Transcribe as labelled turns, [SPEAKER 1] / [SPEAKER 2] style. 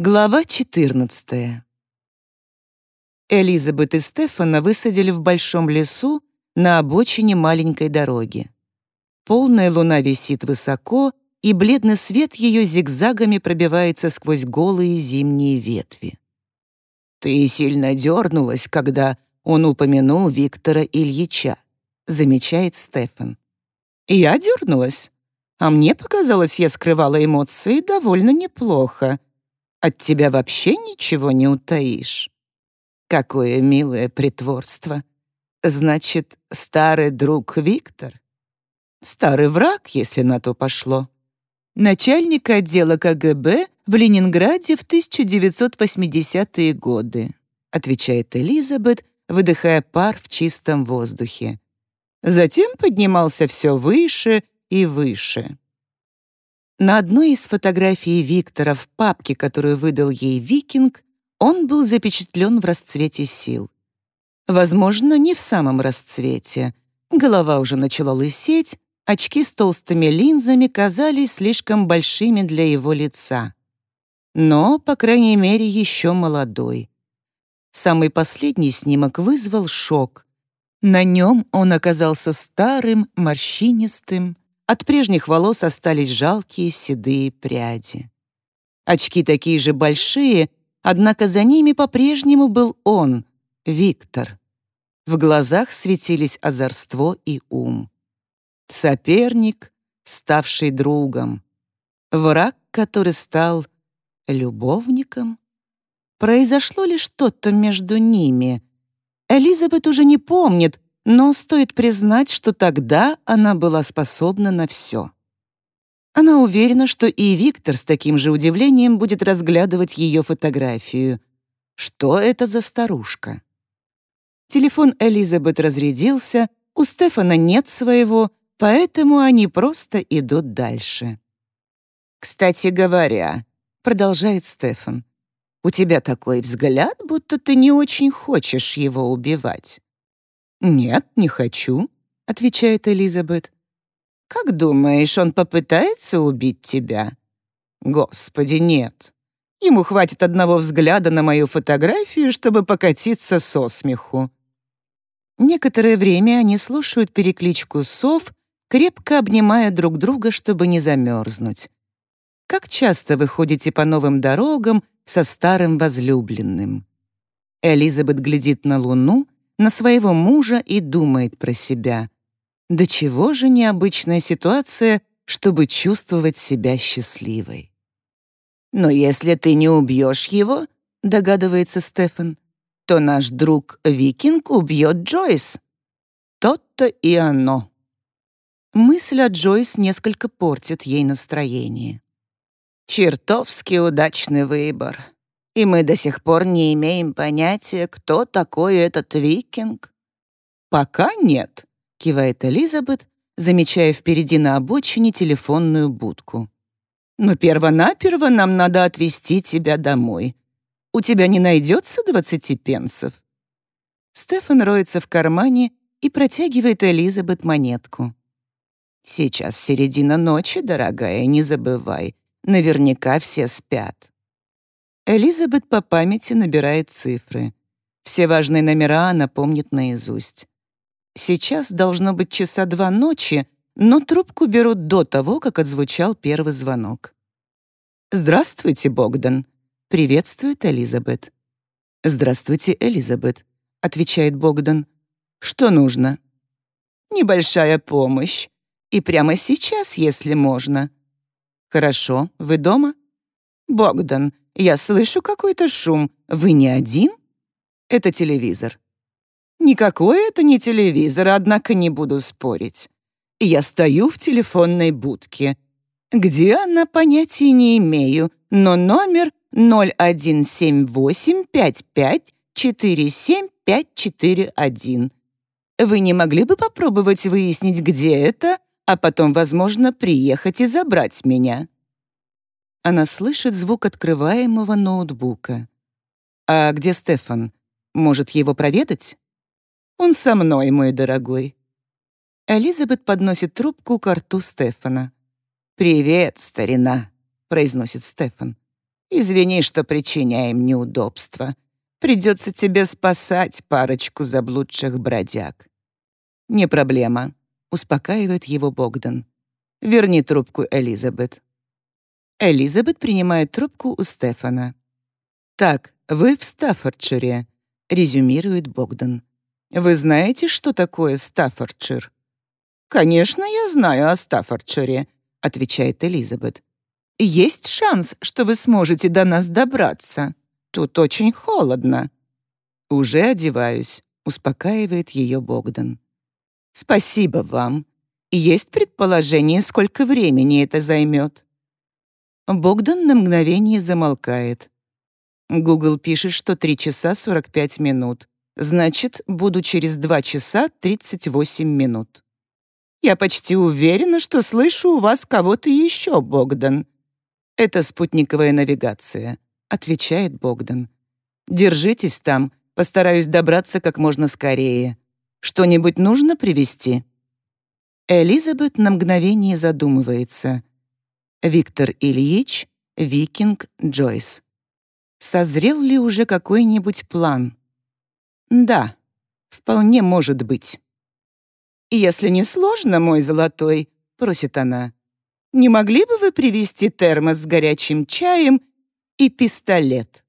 [SPEAKER 1] Глава 14. Элизабет и Стефана высадили в большом лесу на обочине маленькой дороги. Полная луна висит высоко, и бледный свет ее зигзагами пробивается сквозь голые зимние ветви. «Ты сильно дернулась, когда он упомянул Виктора Ильича», замечает Стефан. «Я дернулась? А мне показалось, я скрывала эмоции довольно неплохо», от тебя вообще ничего не утаишь. Какое милое притворство. Значит, старый друг Виктор? Старый враг, если на то пошло. Начальник отдела КГБ в Ленинграде в 1980-е годы, отвечает Элизабет, выдыхая пар в чистом воздухе. Затем поднимался все выше и выше. На одной из фотографий Виктора в папке, которую выдал ей Викинг, он был запечатлен в расцвете сил. Возможно, не в самом расцвете. Голова уже начала лысеть, очки с толстыми линзами казались слишком большими для его лица. Но, по крайней мере, еще молодой. Самый последний снимок вызвал шок. На нем он оказался старым, морщинистым, от прежних волос остались жалкие седые пряди. Очки такие же большие, однако за ними по-прежнему был он, Виктор. В глазах светились озорство и ум. Соперник, ставший другом. Враг, который стал любовником. Произошло ли что-то между ними? Элизабет уже не помнит, но стоит признать, что тогда она была способна на все. Она уверена, что и Виктор с таким же удивлением будет разглядывать ее фотографию. Что это за старушка? Телефон Элизабет разрядился, у Стефана нет своего, поэтому они просто идут дальше. «Кстати говоря», — продолжает Стефан, «у тебя такой взгляд, будто ты не очень хочешь его убивать. «Нет, не хочу», — отвечает Элизабет. «Как думаешь, он попытается убить тебя?» «Господи, нет. Ему хватит одного взгляда на мою фотографию, чтобы покатиться со смеху». Некоторое время они слушают перекличку сов, крепко обнимая друг друга, чтобы не замерзнуть. Как часто вы ходите по новым дорогам со старым возлюбленным? Элизабет глядит на луну, на своего мужа и думает про себя. До чего же необычная ситуация, чтобы чувствовать себя счастливой. «Но если ты не убьешь его, — догадывается Стефан, — то наш друг Викинг убьет Джойс. Тот-то и оно». Мысль о Джойс несколько портит ей настроение. «Чертовски удачный выбор», и мы до сих пор не имеем понятия, кто такой этот викинг». «Пока нет», — кивает Элизабет, замечая впереди на обочине телефонную будку. «Но первонаперво нам надо отвезти тебя домой. У тебя не найдется двадцати пенсов?» Стефан роется в кармане и протягивает Элизабет монетку. «Сейчас середина ночи, дорогая, не забывай. Наверняка все спят». Элизабет по памяти набирает цифры. Все важные номера она помнит наизусть. Сейчас должно быть часа два ночи, но трубку берут до того, как отзвучал первый звонок. «Здравствуйте, Богдан», — приветствует Элизабет. «Здравствуйте, Элизабет», — отвечает Богдан. «Что нужно?» «Небольшая помощь. И прямо сейчас, если можно». «Хорошо. Вы дома?» «Богдан, я слышу какой-то шум. Вы не один? Это телевизор. Никакой это не телевизор, однако не буду спорить. Я стою в телефонной будке. Где она, понятия не имею, но номер 017855475541. Вы не могли бы попробовать выяснить, где это, а потом, возможно, приехать и забрать меня? Она слышит звук открываемого ноутбука. «А где Стефан? Может, его проведать?» «Он со мной, мой дорогой». Элизабет подносит трубку к рту Стефана. «Привет, старина», — произносит Стефан. Извини, что причиняем неудобства. Придется тебе спасать парочку заблудших бродяг». «Не проблема», — успокаивает его Богдан. «Верни трубку, Элизабет». Элизабет принимает трубку у Стефана. «Так, вы в Стаффордшире», — резюмирует Богдан. «Вы знаете, что такое Стаффордшир?» «Конечно, я знаю о Стаффордшире», — отвечает Элизабет. «Есть шанс, что вы сможете до нас добраться. Тут очень холодно». «Уже одеваюсь», — успокаивает ее Богдан. «Спасибо вам. Есть предположение, сколько времени это займет?» Богдан на мгновение замолкает. Google пишет, что 3 часа 45 минут. Значит, буду через 2 часа 38 минут. Я почти уверена, что слышу у вас кого-то еще, Богдан. Это спутниковая навигация, отвечает Богдан. Держитесь там, постараюсь добраться как можно скорее. Что-нибудь нужно привезти? Элизабет на мгновение задумывается. Виктор Ильич, Викинг Джойс. Созрел ли уже какой-нибудь план? Да, вполне может быть. «Если не сложно, мой золотой», — просит она, «не могли бы вы привезти термос с горячим чаем и пистолет?»